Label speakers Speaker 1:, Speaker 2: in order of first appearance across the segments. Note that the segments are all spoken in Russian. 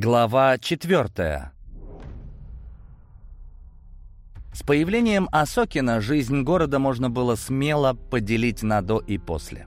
Speaker 1: Глава четвертая. С появлением Осокина жизнь города можно было смело поделить на «до» и «после».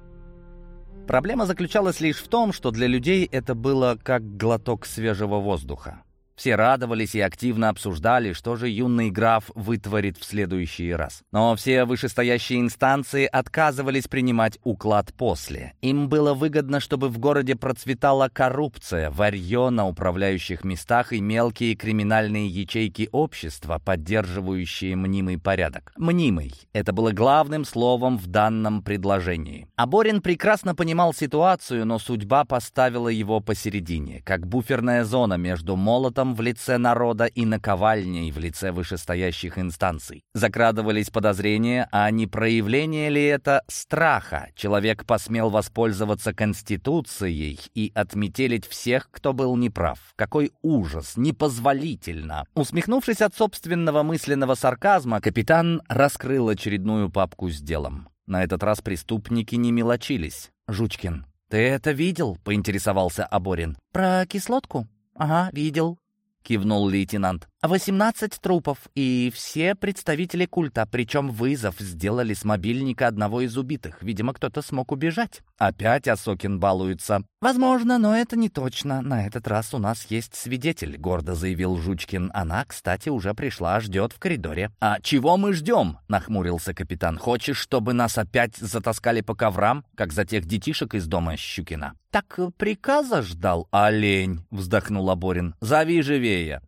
Speaker 1: Проблема заключалась лишь в том, что для людей это было как глоток свежего воздуха. Все радовались и активно обсуждали, что же юный граф вытворит в следующий раз. Но все вышестоящие инстанции отказывались принимать уклад после. Им было выгодно, чтобы в городе процветала коррупция, варье на управляющих местах и мелкие криминальные ячейки общества, поддерживающие мнимый порядок. Мнимый — это было главным словом в данном предложении. Аборин прекрасно понимал ситуацию, но судьба поставила его посередине, как буферная зона между молотом в лице народа и наковальней в лице вышестоящих инстанций. Закрадывались подозрения, а не проявление ли это страха? Человек посмел воспользоваться Конституцией и отметелить всех, кто был неправ. Какой ужас! Непозволительно! Усмехнувшись от собственного мысленного сарказма, капитан раскрыл очередную папку с делом. На этот раз преступники не мелочились. «Жучкин, ты это видел?» — поинтересовался Аборин.
Speaker 2: «Про кислотку?» «Ага, видел.
Speaker 1: — кивнул лейтенант.
Speaker 2: «Восемнадцать трупов, и все представители культа, причем вызов сделали с мобильника одного из убитых. Видимо, кто-то смог убежать».
Speaker 1: «Опять Осокин балуется».
Speaker 2: «Возможно, но это не точно. На этот раз у нас есть свидетель», — гордо заявил Жучкин. «Она, кстати, уже пришла, ждет в коридоре».
Speaker 1: «А чего мы ждем?» — нахмурился капитан. «Хочешь, чтобы нас опять затаскали по коврам, как за тех детишек из дома Щукина?»
Speaker 2: «Так приказа ждал?»
Speaker 1: «Олень!» — вздохнул Аборин. «Зови живее!»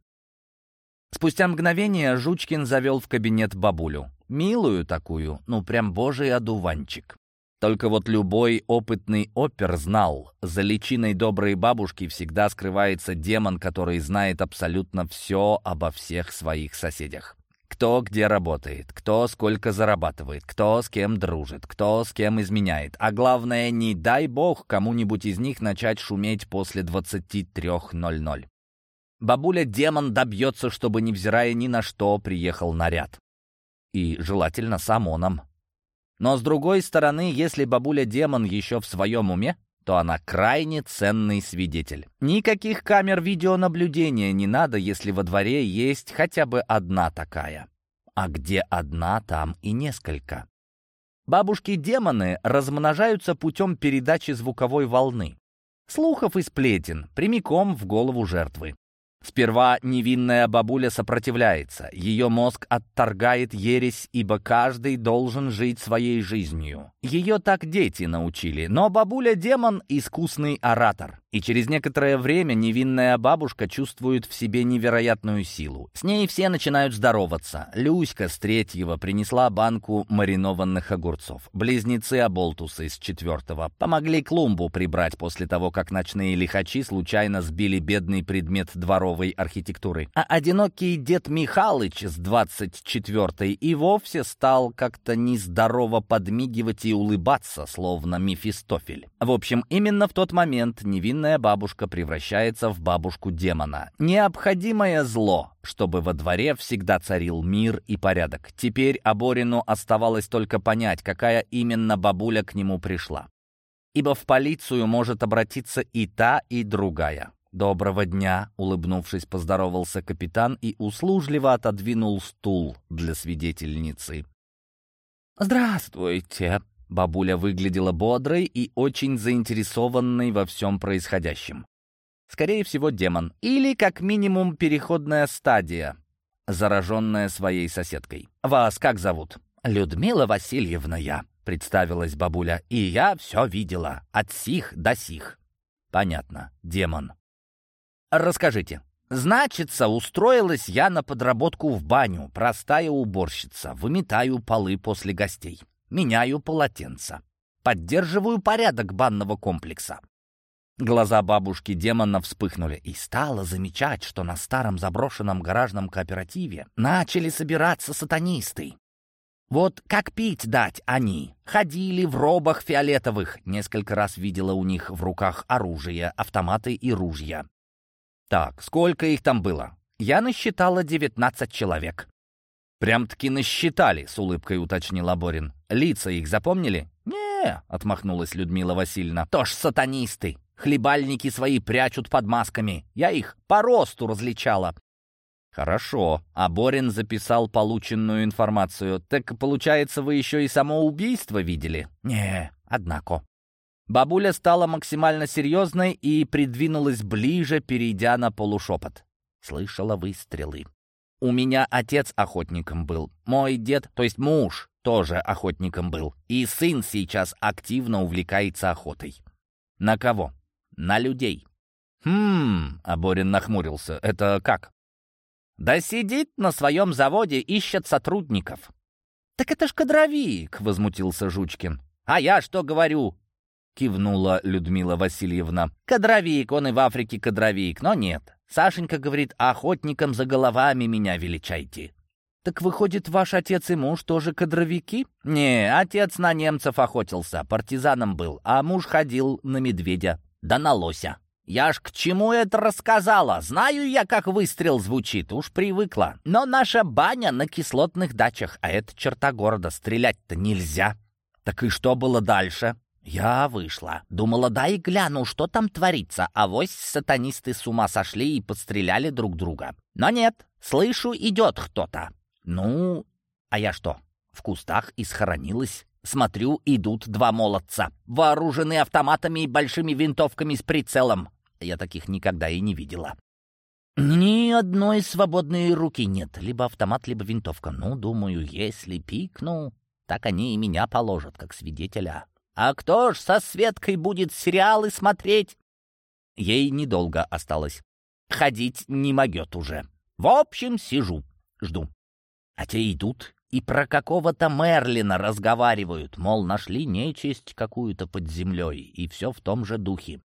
Speaker 1: Спустя мгновение Жучкин завел в кабинет бабулю. Милую такую, ну прям божий одуванчик. Только вот любой опытный опер знал, за личиной доброй бабушки всегда скрывается демон, который знает абсолютно все обо всех своих соседях. Кто где работает, кто сколько зарабатывает, кто с кем дружит, кто с кем изменяет. А главное, не дай бог кому-нибудь из них начать шуметь после 23.00. Бабуля-демон добьется, чтобы, невзирая ни на что, приехал наряд. И желательно с ОМОНом. Но с другой стороны, если бабуля-демон еще в своем уме, то она крайне ценный свидетель. Никаких камер видеонаблюдения не надо, если во дворе есть хотя бы одна такая. А где одна, там и несколько. Бабушки-демоны размножаются путем передачи звуковой волны. Слухов и сплетен прямиком в голову жертвы. Сперва невинная бабуля сопротивляется, ее мозг отторгает ересь, ибо каждый должен жить своей жизнью. Ее так дети научили, но бабуля-демон — искусный оратор. И через некоторое время невинная бабушка чувствует в себе невероятную силу. С ней все начинают здороваться. Люська с третьего принесла банку маринованных огурцов. Близнецы-оболтусы с четвертого помогли клумбу прибрать после того, как ночные лихачи случайно сбили бедный предмет дворовой архитектуры. А одинокий дед Михалыч с двадцать четвертой и вовсе стал как-то нездорово подмигивать и улыбаться, словно Мефистофель. В общем, именно в тот момент невинная бабушка превращается в бабушку-демона. Необходимое зло, чтобы во дворе всегда царил мир и порядок. Теперь Аборину оставалось только понять, какая именно бабуля к нему пришла. Ибо в полицию может обратиться и та, и другая. «Доброго дня!» — улыбнувшись, поздоровался капитан и услужливо отодвинул стул для свидетельницы.
Speaker 2: «Здравствуйте!»
Speaker 1: Бабуля выглядела бодрой и очень заинтересованной во всем происходящем. Скорее всего, демон. Или, как минимум, переходная стадия, зараженная своей соседкой. «Вас как зовут?»
Speaker 2: «Людмила Васильевна я», — представилась бабуля. «И я все видела, от сих до сих».
Speaker 1: «Понятно, демон». «Расскажите». «Значится, устроилась я на подработку в баню, простая уборщица, выметаю полы после гостей меняю полотенца, поддерживаю порядок банного комплекса. Глаза бабушки демона вспыхнули, и стала замечать, что на старом заброшенном гаражном кооперативе начали собираться сатанисты. Вот как пить дать они? Ходили в робах фиолетовых. Несколько раз видела у них в руках оружие, автоматы и ружья. Так, сколько их там было? Я насчитала 19 человек. «Прям-таки насчитали», — с улыбкой уточнил Аборин. «Лица их запомнили?»
Speaker 2: «Не», — отмахнулась Людмила Васильевна. «То ж сатанисты. Хлебальники свои прячут под масками. Я их по росту различала.
Speaker 1: «Хорошо», — а Борин записал полученную информацию. «Так, получается, вы еще и самоубийство видели?»
Speaker 2: «Не, однако».
Speaker 1: Бабуля стала максимально серьезной и придвинулась ближе, перейдя на полушепот.
Speaker 2: Слышала выстрелы. У меня отец охотником был. Мой дед, то есть муж, тоже охотником был. И сын сейчас активно увлекается охотой.
Speaker 1: На кого?
Speaker 2: На людей.
Speaker 1: «Хм...» — Аборин нахмурился. «Это как?»
Speaker 2: Да сидит на своем заводе, ищет сотрудников.
Speaker 1: «Так это ж кадровик!» — возмутился Жучкин.
Speaker 2: «А я что говорю?»
Speaker 1: — кивнула Людмила Васильевна.
Speaker 2: «Кадровик, он и в Африке кадровик, но нет. Сашенька говорит, охотником за головами меня величайте».
Speaker 1: «Так выходит, ваш отец и муж тоже кадровики?»
Speaker 2: «Не, отец на немцев охотился, партизаном был, а муж ходил на медведя, да на лося». «Я ж к чему это рассказала? Знаю я, как выстрел звучит, уж привыкла. Но наша баня на кислотных дачах, а это черта города, стрелять-то нельзя». «Так и что было дальше?» Я вышла. Думала, дай гляну, что там творится. А вось сатанисты с ума сошли и подстреляли друг друга. Но нет, слышу, идет кто-то. Ну, а я что, в кустах и схоронилась? Смотрю, идут два молодца, вооружены автоматами и большими винтовками с прицелом. Я таких никогда и не видела. Ни одной свободной руки нет. Либо автомат, либо винтовка. Ну, думаю, если пикну, так они и меня положат, как свидетеля. А кто ж со Светкой будет сериалы смотреть? Ей недолго осталось. Ходить не могет уже. В общем, сижу, жду. А те идут и про какого-то Мерлина разговаривают, мол, нашли нечисть какую-то под землей, и все в том же духе.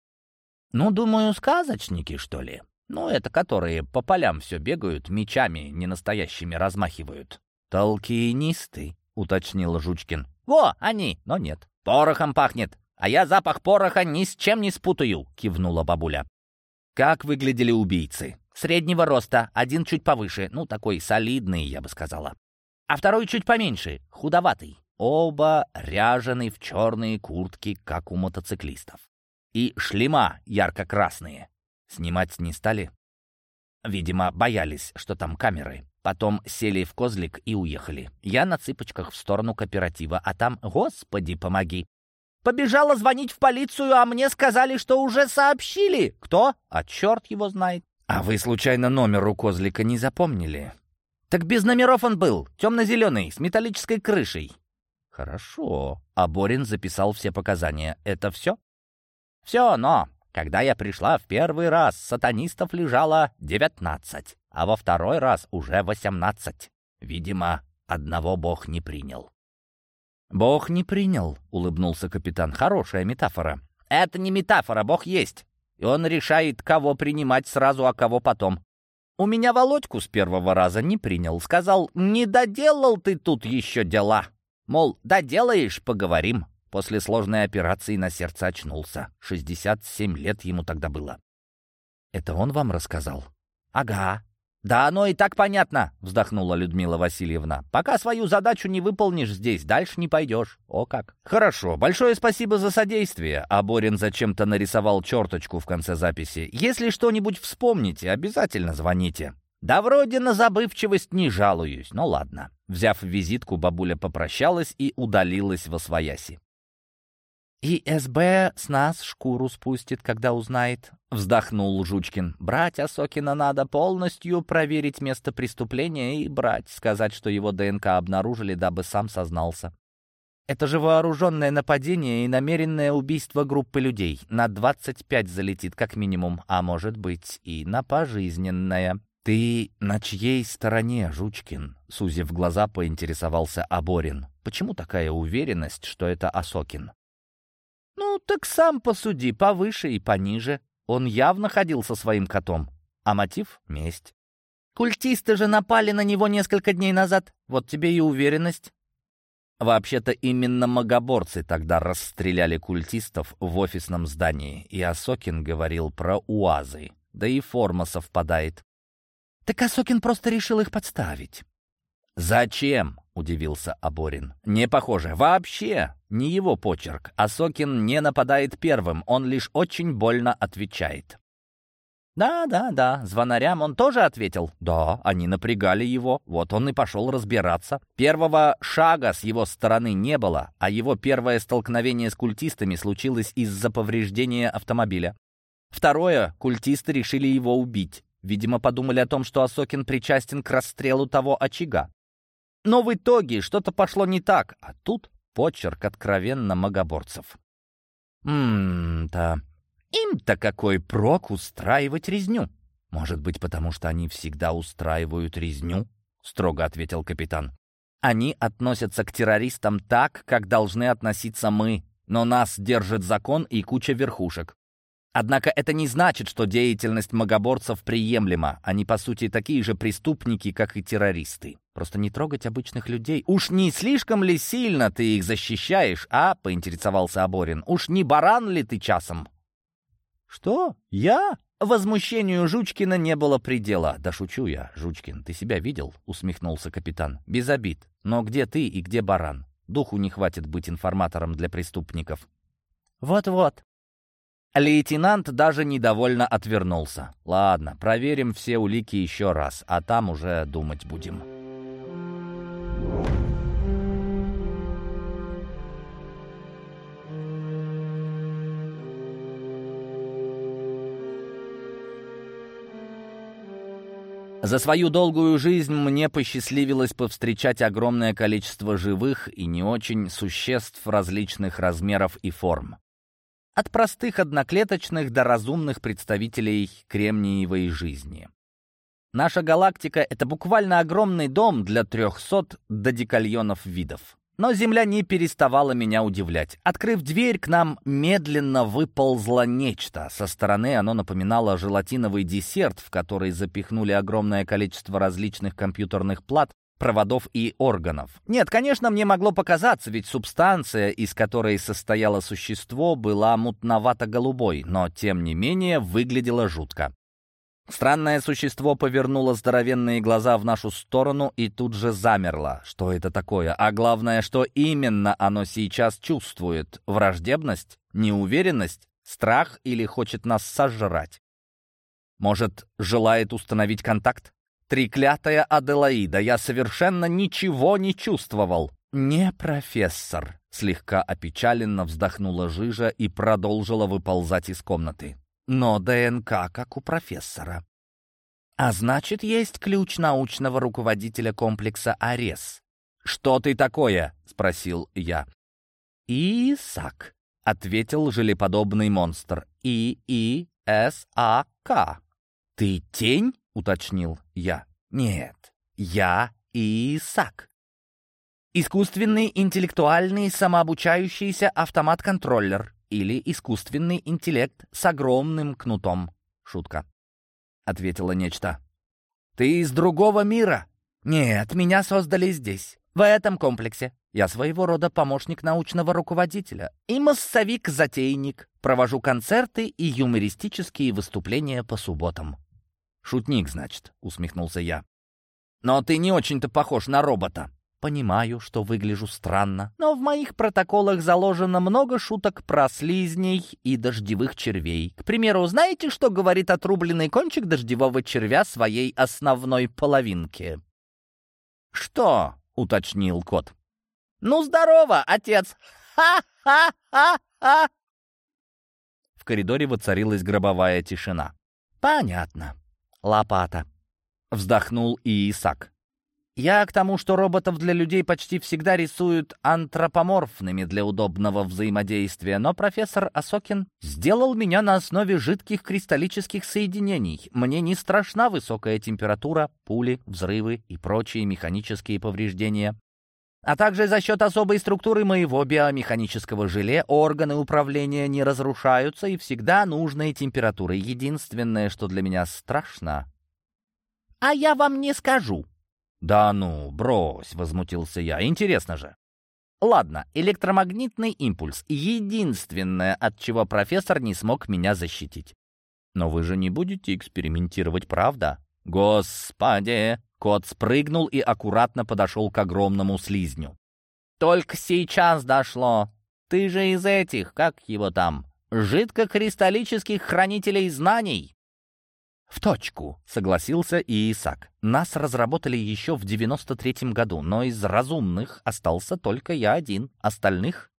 Speaker 2: Ну, думаю, сказочники, что ли? Ну, это которые по полям все бегают, мечами ненастоящими размахивают.
Speaker 1: «Толкинисты», — уточнил Жучкин.
Speaker 2: «Во, они, но нет. Порохом пахнет. А я запах пороха ни с чем не спутаю», — кивнула бабуля.
Speaker 1: «Как выглядели убийцы?»
Speaker 2: «Среднего роста, один чуть повыше, ну, такой солидный, я бы сказала а второй чуть поменьше, худоватый. Оба ряжены в черные куртки, как у мотоциклистов. И шлема ярко-красные. Снимать не стали? Видимо, боялись, что там камеры. Потом сели в козлик и уехали. Я на цыпочках в сторону кооператива, а там, господи, помоги. Побежала звонить в полицию, а мне сказали, что уже сообщили. Кто? А черт его знает.
Speaker 1: А вы, случайно, номер у козлика не запомнили?
Speaker 2: Так без номеров он был, темно-зеленый, с металлической крышей.
Speaker 1: Хорошо. А Борин записал все показания. Это все?
Speaker 2: Все, но когда я пришла в первый раз, сатанистов лежало девятнадцать, а во второй раз уже восемнадцать. Видимо, одного Бог не принял.
Speaker 1: «Бог не принял», — улыбнулся капитан. «Хорошая метафора».
Speaker 2: «Это не метафора, Бог есть. И он решает, кого принимать сразу, а кого потом. У меня Володьку с первого раза не принял. Сказал, не доделал ты тут еще дела. Мол, доделаешь, поговорим. После сложной операции на сердце очнулся. 67 лет ему тогда было.
Speaker 1: Это он вам рассказал?
Speaker 2: Ага. «Да оно и так понятно», — вздохнула Людмила Васильевна. «Пока свою задачу не выполнишь здесь, дальше не пойдешь. О как!»
Speaker 1: «Хорошо, большое спасибо за содействие», а Борин зачем-то нарисовал черточку в конце записи. «Если что-нибудь вспомните, обязательно звоните».
Speaker 2: «Да вроде на забывчивость не жалуюсь, ну ладно».
Speaker 1: Взяв визитку, бабуля попрощалась и удалилась во свояси.
Speaker 2: «И СБ с нас шкуру спустит, когда узнает», — вздохнул Жучкин. «Брать Осокина надо полностью проверить место преступления и брать, сказать, что его ДНК обнаружили, дабы сам сознался. Это же вооруженное нападение и намеренное убийство группы людей. На 25 залетит как минимум, а может быть и на пожизненное».
Speaker 1: «Ты на чьей стороне, Жучкин?» — сузив глаза, поинтересовался Аборин. «Почему такая уверенность, что это Осокин?»
Speaker 2: «Ну, так сам посуди, повыше и пониже. Он явно ходил со своим котом. А мотив — месть. Культисты же напали на него несколько дней назад. Вот тебе и уверенность».
Speaker 1: Вообще-то именно магоборцы тогда расстреляли культистов в офисном здании, и Осокин говорил про УАЗы. Да и форма совпадает.
Speaker 2: Так Осокин просто решил их подставить.
Speaker 1: «Зачем?» — удивился Аборин. «Не похоже. Вообще Не его почерк. Асокин не нападает первым, он лишь очень больно отвечает.
Speaker 2: «Да, да, да, звонарям он тоже ответил?»
Speaker 1: «Да, они напрягали его, вот он и пошел разбираться. Первого шага с его стороны не было, а его первое столкновение с культистами случилось из-за повреждения автомобиля. Второе, культисты решили его убить. Видимо, подумали о том, что Асокин причастен к расстрелу того очага. Но в итоге что-то пошло не так, а тут почерк откровенно магоборцев. Ммм-то... Им-то какой прок устраивать резню? Может быть, потому что они всегда устраивают резню? Строго ответил капитан. Они относятся к террористам так, как должны относиться мы, но нас держит закон и куча верхушек. Однако это не значит, что деятельность магоборцев приемлема. Они, по сути, такие же преступники, как и террористы. Просто не трогать обычных людей. «Уж не слишком ли сильно ты их защищаешь, а?» — поинтересовался Аборин. «Уж не баран ли ты часом?»
Speaker 2: «Что? Я?»
Speaker 1: Возмущению Жучкина не было предела. «Да шучу я, Жучкин, ты себя видел?» — усмехнулся капитан. «Без обид. Но где ты и где баран? Духу не хватит быть информатором для преступников».
Speaker 2: «Вот-вот».
Speaker 1: Лейтенант даже недовольно отвернулся. «Ладно, проверим все улики еще раз, а там уже думать будем». За свою долгую жизнь мне посчастливилось повстречать огромное количество живых и не очень существ различных размеров и форм. От простых одноклеточных до разумных представителей кремниевой жизни. Наша галактика — это буквально огромный дом для 300 додекальонов видов. Но Земля не переставала меня удивлять. Открыв дверь, к нам медленно выползло нечто. Со стороны оно напоминало желатиновый десерт, в который запихнули огромное количество различных компьютерных плат, проводов и органов. Нет, конечно, мне могло показаться, ведь субстанция, из которой состояло существо, была мутновато-голубой, но, тем не менее, выглядела жутко. Странное существо повернуло здоровенные глаза в нашу сторону и тут же замерло. Что это такое? А главное, что именно оно сейчас чувствует? Враждебность? Неуверенность? Страх или хочет нас сожрать? Может, желает установить контакт? Треклятая Аделаида, я совершенно ничего не чувствовал. «Не профессор», — слегка опечаленно вздохнула Жижа и продолжила выползать из комнаты но ДНК как у профессора. А значит, есть ключ научного руководителя комплекса АРЕС. «Что ты такое?» — спросил я. «Исак», — ответил желеподобный монстр. «И-И-С-А-К». «Ты тень?» — уточнил я. «Нет, я Исак». Искусственный интеллектуальный самообучающийся автомат-контроллер или искусственный интеллект с огромным кнутом. Шутка. Ответила нечто. Ты из другого мира? Нет, меня создали здесь, в этом комплексе. Я своего рода помощник научного руководителя и массовик-затейник. Провожу концерты и юмористические выступления по субботам. «Шутник, значит», — усмехнулся я. «Но ты не очень-то похож на робота». Понимаю, что выгляжу странно, но в моих протоколах заложено много шуток про слизней и дождевых червей. К примеру, знаете, что говорит отрубленный кончик дождевого червя своей основной половинке? «Что?» — уточнил кот. «Ну, здорово, отец! Ха-ха-ха-ха!» В коридоре воцарилась гробовая тишина. «Понятно. Лопата». Вздохнул и Исаак. Я к тому, что роботов для людей почти всегда рисуют антропоморфными для удобного взаимодействия, но профессор Асокин сделал меня на основе жидких кристаллических соединений. Мне не страшна высокая температура, пули, взрывы и прочие механические повреждения. А также за счет особой структуры моего биомеханического желе органы управления не разрушаются и всегда нужной температуры. Единственное, что для меня страшно... «А я вам не скажу», «Да ну, брось», — возмутился я. «Интересно же». Ладно, электромагнитный импульс — единственное, от чего профессор не смог меня защитить. Но вы же не будете экспериментировать, правда? Господи! Кот спрыгнул и аккуратно подошел к огромному слизню. Только сейчас дошло.
Speaker 2: Ты же из этих, как его там, жидкокристаллических хранителей знаний?»
Speaker 1: «В точку», — согласился Иисак. «Нас разработали еще в 93-м году, но из разумных остался только я один. Остальных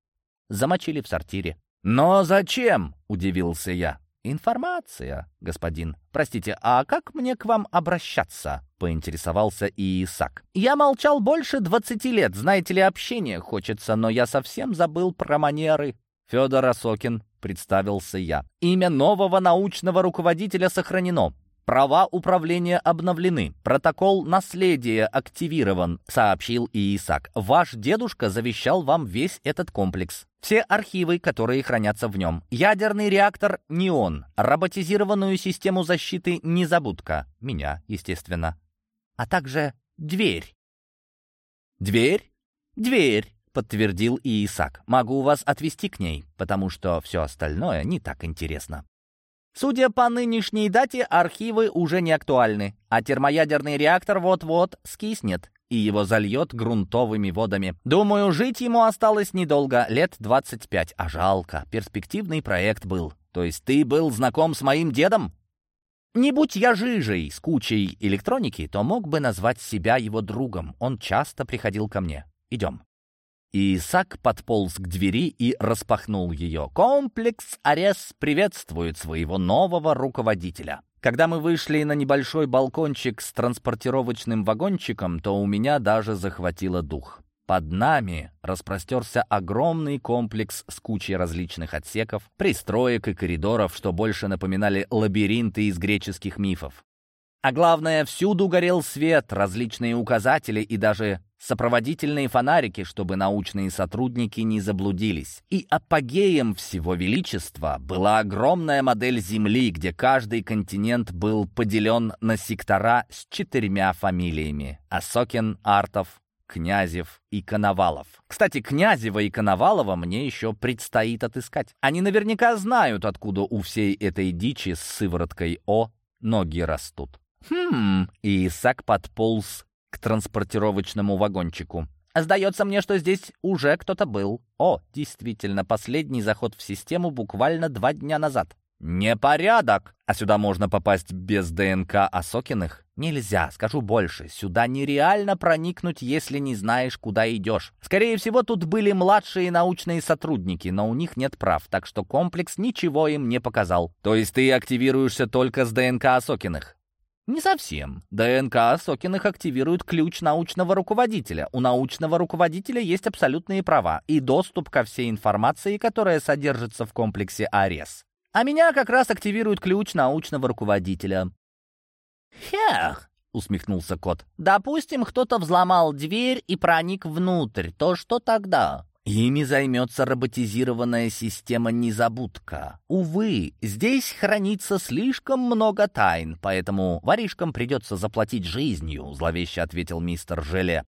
Speaker 1: замочили в сортире». «Но зачем?» — удивился я. «Информация, господин. Простите, а как мне к вам обращаться?» — поинтересовался Иисак. «Я молчал больше двадцати лет, знаете ли, общение хочется, но я совсем забыл про манеры». «Федор Осокин», — представился я. «Имя нового научного руководителя сохранено. Права управления обновлены. Протокол наследия активирован, сообщил Иисак. Ваш дедушка завещал вам весь этот комплекс. Все архивы, которые хранятся в нем. Ядерный реактор «Неон», роботизированную систему защиты «Незабудка». Меня, естественно. А также дверь. «Дверь? Дверь!» — подтвердил Иисак. «Могу вас отвести к ней, потому что все остальное не так интересно». Судя по нынешней дате, архивы уже не актуальны, а термоядерный реактор вот-вот скиснет и его зальет грунтовыми водами. Думаю, жить ему осталось недолго, лет 25, а жалко, перспективный проект был. То есть ты был знаком с моим дедом? Не будь я жижей с кучей электроники, то мог бы назвать себя его другом. Он часто приходил ко мне. Идем. И Исаак подполз к двери и распахнул ее. Комплекс Арес приветствует своего нового руководителя. Когда мы вышли на небольшой балкончик с транспортировочным вагончиком, то у меня даже захватило дух. Под нами распростерся огромный комплекс с кучей различных отсеков, пристроек и коридоров, что больше напоминали лабиринты из греческих мифов. А главное, всюду горел свет, различные указатели и даже сопроводительные фонарики, чтобы научные сотрудники не заблудились. И апогеем всего величества была огромная модель Земли, где каждый континент был поделен на сектора с четырьмя фамилиями — Осокин, Артов, Князев и Коновалов. Кстати, Князева и Коновалова мне еще предстоит отыскать. Они наверняка знают, откуда у всей этой дичи с сывороткой «О» ноги растут. Хм, и Исаак подполз к транспортировочному вагончику. «Сдается мне, что здесь уже кто-то был. О, действительно, последний заход в систему буквально два дня назад. «Непорядок! А сюда можно попасть без ДНК Осокиных?» «Нельзя, скажу больше. Сюда нереально проникнуть, если не знаешь, куда идешь. Скорее всего, тут были младшие научные сотрудники, но у них нет прав, так что комплекс ничего им не показал. То есть ты активируешься только с ДНК Осокиных?» Не совсем. ДНК Сокиных активирует ключ научного руководителя. У научного руководителя есть абсолютные права и доступ ко всей информации, которая содержится в комплексе АРЕС. А меня как раз активирует ключ научного руководителя. «Хех!» — усмехнулся кот. «Допустим, кто-то взломал дверь и проник внутрь. То что тогда?» Ими займется роботизированная система «Незабудка». Увы, здесь хранится слишком много тайн, поэтому воришкам придется заплатить жизнью», — зловеще ответил мистер Желе.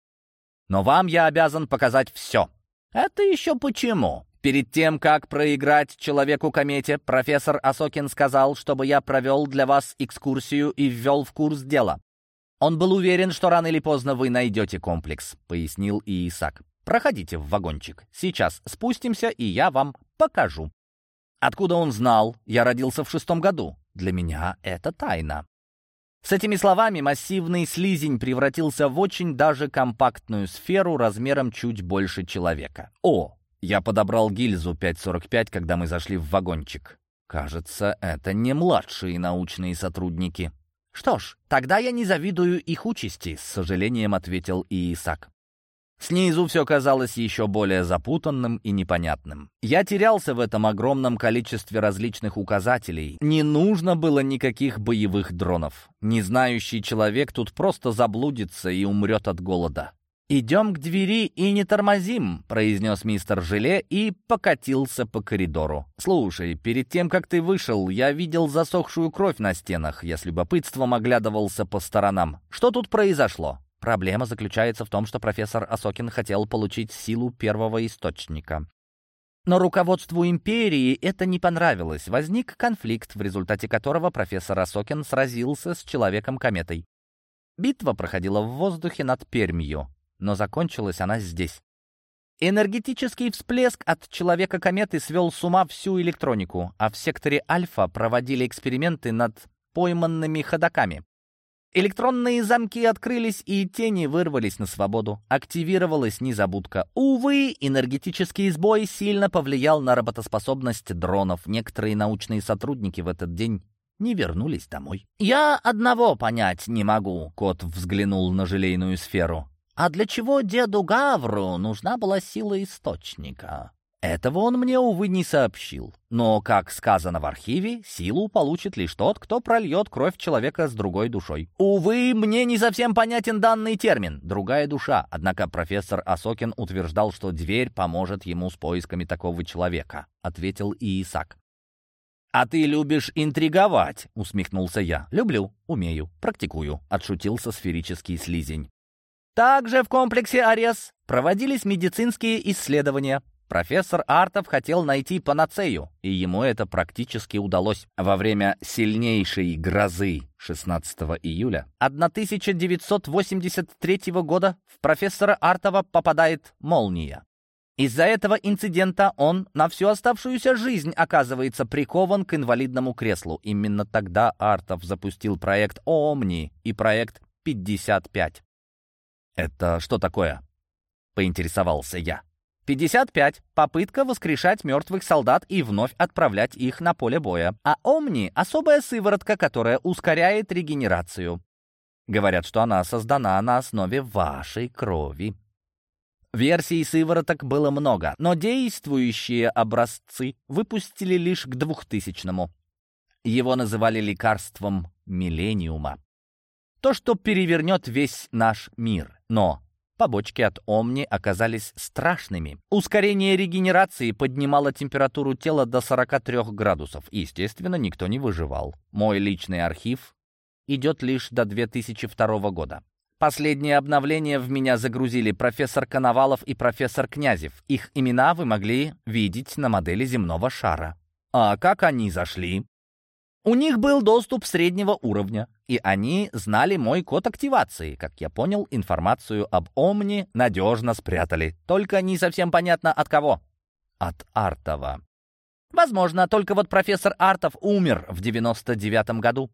Speaker 1: «Но вам я обязан показать все». «Это еще почему?» Перед тем, как проиграть человеку-комете, профессор Осокин сказал, чтобы я провел для вас экскурсию и ввел в курс дела. Он был уверен, что рано или поздно вы найдете комплекс, пояснил Иисак. Проходите в вагончик. Сейчас спустимся, и я вам покажу». Откуда он знал? Я родился в шестом году. Для меня это тайна. С этими словами массивный слизень превратился в очень даже компактную сферу размером чуть больше человека. О, я подобрал гильзу 5.45, когда мы зашли в вагончик. Кажется, это не младшие научные сотрудники. Что ж, тогда я не завидую их участи, с сожалением ответил Иисак. Снизу все казалось еще более запутанным и непонятным. Я терялся в этом огромном количестве различных указателей. Не нужно было никаких боевых дронов. Незнающий человек тут просто заблудится и умрет от голода. «Идем к двери и не тормозим», — произнес мистер Желе и покатился по коридору. «Слушай, перед тем, как ты вышел, я видел засохшую кровь на стенах. Я с любопытством оглядывался по сторонам. Что тут произошло?» Проблема заключается в том, что профессор Осокин хотел получить силу первого источника. Но руководству империи это не понравилось. Возник конфликт, в результате которого профессор Осокин сразился с Человеком-кометой. Битва проходила в воздухе над Пермью, но закончилась она здесь.
Speaker 2: Энергетический всплеск от человека-кометы свел с ума всю электронику, а в секторе Альфа проводили эксперименты над пойманными ходоками. Электронные замки открылись, и тени вырвались на свободу. Активировалась незабудка. Увы, энергетический сбой сильно повлиял на работоспособность дронов. Некоторые научные сотрудники в этот день не вернулись домой. «Я одного понять не могу», — кот взглянул на желейную сферу. А для чего деду Гавру нужна была сила источника? Этого он мне, увы, не сообщил. Но, как сказано в архиве, силу получит лишь тот, кто прольет кровь человека с другой душой. Увы, мне не совсем понятен данный термин «другая душа», однако профессор Осокин утверждал, что дверь поможет ему с поисками такого человека, ответил Иисак. «А ты любишь интриговать?» — усмехнулся я. «Люблю, умею, практикую», — отшутился сферический слизень. Также в комплексе АРЕС проводились медицинские исследования. Профессор Артов хотел найти панацею, и ему это практически удалось. Во время сильнейшей грозы 16 июля 1983 года в профессора Артова попадает молния. Из-за этого инцидента он на всю оставшуюся жизнь оказывается прикован к инвалидному креслу. Именно тогда Артов запустил проект «Омни» и проект «55».
Speaker 1: «Это что такое?» — поинтересовался я.
Speaker 2: «55. Попытка воскрешать мертвых солдат и вновь отправлять их на поле боя. А Омни — особая сыворотка, которая ускоряет регенерацию. Говорят, что она создана на основе вашей крови». Версий сывороток было много, но действующие образцы выпустили лишь к 2000-му. Его называли лекарством миллениума то, что перевернет весь наш мир. Но побочки от Омни оказались страшными. Ускорение регенерации поднимало температуру тела до 43 градусов. Естественно, никто не выживал. Мой личный архив идет лишь до 2002 года. Последнее обновление в меня загрузили профессор Коновалов и профессор Князев. Их имена вы могли видеть на модели земного шара. А как они зашли? У них был доступ среднего уровня, и они знали мой код активации. Как я понял, информацию об Омни надежно спрятали. Только не совсем понятно от кого. От Артова. Возможно, только вот профессор Артов умер в 99 году,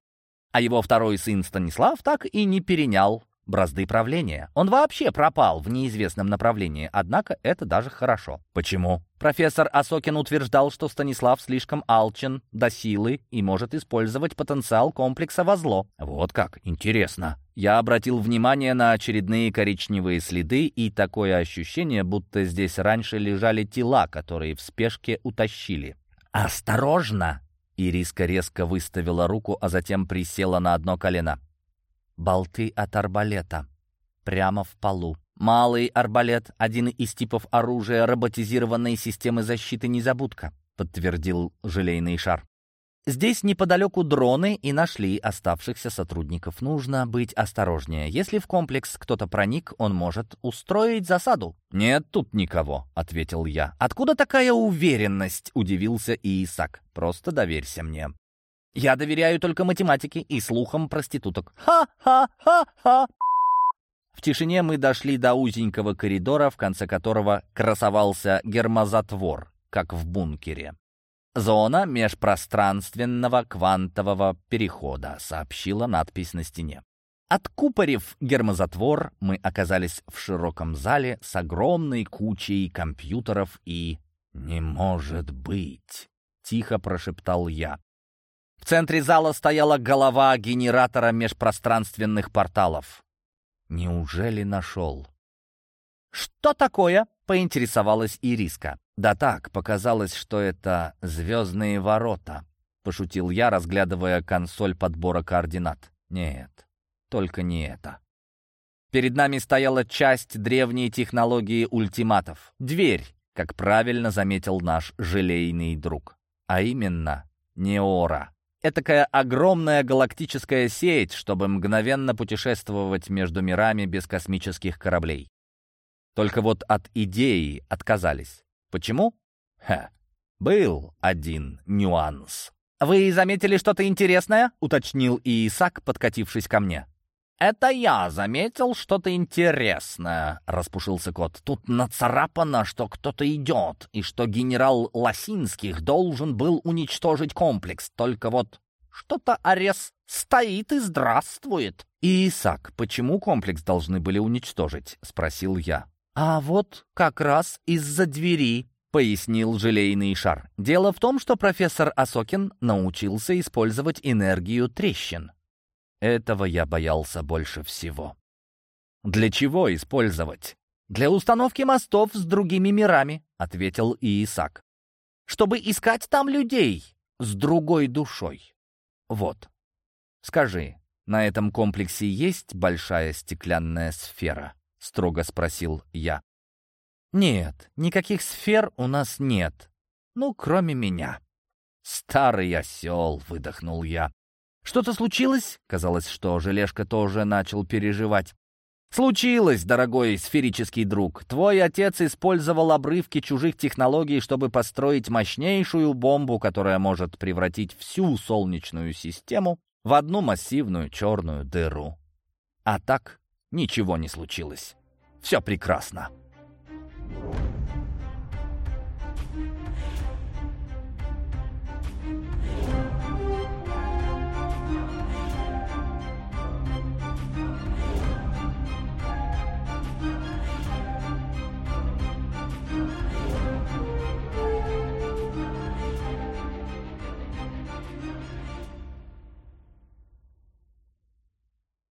Speaker 2: а его второй сын Станислав так и не перенял бразды правления. Он вообще пропал в неизвестном направлении, однако это даже хорошо. Почему? Профессор Осокин утверждал, что Станислав слишком алчен до силы и может использовать потенциал комплекса во зло. Вот как, интересно. Я обратил внимание на очередные коричневые следы и такое ощущение, будто здесь раньше лежали тела, которые в спешке утащили. «Осторожно!» Ириска резко выставила руку, а затем присела на одно колено. Болты от арбалета. Прямо в полу. Малый арбалет — один из типов оружия роботизированной системы защиты «Незабудка», подтвердил желейный шар. Здесь неподалеку дроны и нашли оставшихся сотрудников. Нужно быть осторожнее. Если в комплекс кто-то проник, он может устроить засаду. «Нет тут никого», — ответил я. «Откуда такая уверенность?» — удивился Иисак. «Просто доверься мне». Я доверяю только математике и слухам проституток. Ха-ха-ха-ха! В тишине мы дошли до узенького коридора, в конце которого красовался гермозатвор, как в бункере. «Зона межпространственного квантового перехода», — сообщила надпись на стене. Откупорив гермозатвор, мы оказались в широком зале с огромной кучей компьютеров и... «Не может быть!» — тихо прошептал я. В центре зала стояла голова генератора межпространственных порталов. Неужели нашел? «Что такое?» — поинтересовалась Ириска. «Да так, показалось, что это звездные ворота», — пошутил я, разглядывая консоль подбора координат. «Нет, только не это». Перед нами стояла часть древней технологии ультиматов. Дверь, как правильно заметил наш желейный друг. А именно, Неора. Этакая огромная галактическая сеть, чтобы мгновенно путешествовать между мирами без космических кораблей. Только вот от идеи отказались. Почему? Ха, был один нюанс. «Вы заметили что-то интересное?» — уточнил Иисак, подкатившись ко мне. «Это я заметил что-то интересное», — распушился кот. «Тут нацарапано, что кто-то идет, и что генерал Лосинских должен был уничтожить комплекс. Только вот что-то Арес стоит и здравствует».
Speaker 1: «Исаак, почему комплекс должны были уничтожить?» — спросил я.
Speaker 2: «А вот как раз из-за двери», — пояснил желейный шар. «Дело в том, что профессор Осокин научился использовать энергию трещин.
Speaker 1: Этого я боялся больше всего. «Для чего использовать?»
Speaker 2: «Для установки мостов с другими мирами», — ответил Иисак. «Чтобы искать там людей с другой душой. Вот.
Speaker 1: Скажи, на этом комплексе есть большая стеклянная сфера?» — строго спросил я.
Speaker 2: «Нет, никаких сфер у нас нет. Ну, кроме меня».
Speaker 1: «Старый осел», — выдохнул я.
Speaker 2: «Что-то случилось?» Казалось, что Желешка тоже начал переживать.
Speaker 1: «Случилось, дорогой сферический друг. Твой отец использовал обрывки чужих технологий, чтобы построить мощнейшую бомбу, которая может превратить всю Солнечную систему в одну массивную черную дыру. А так ничего не случилось. Все прекрасно».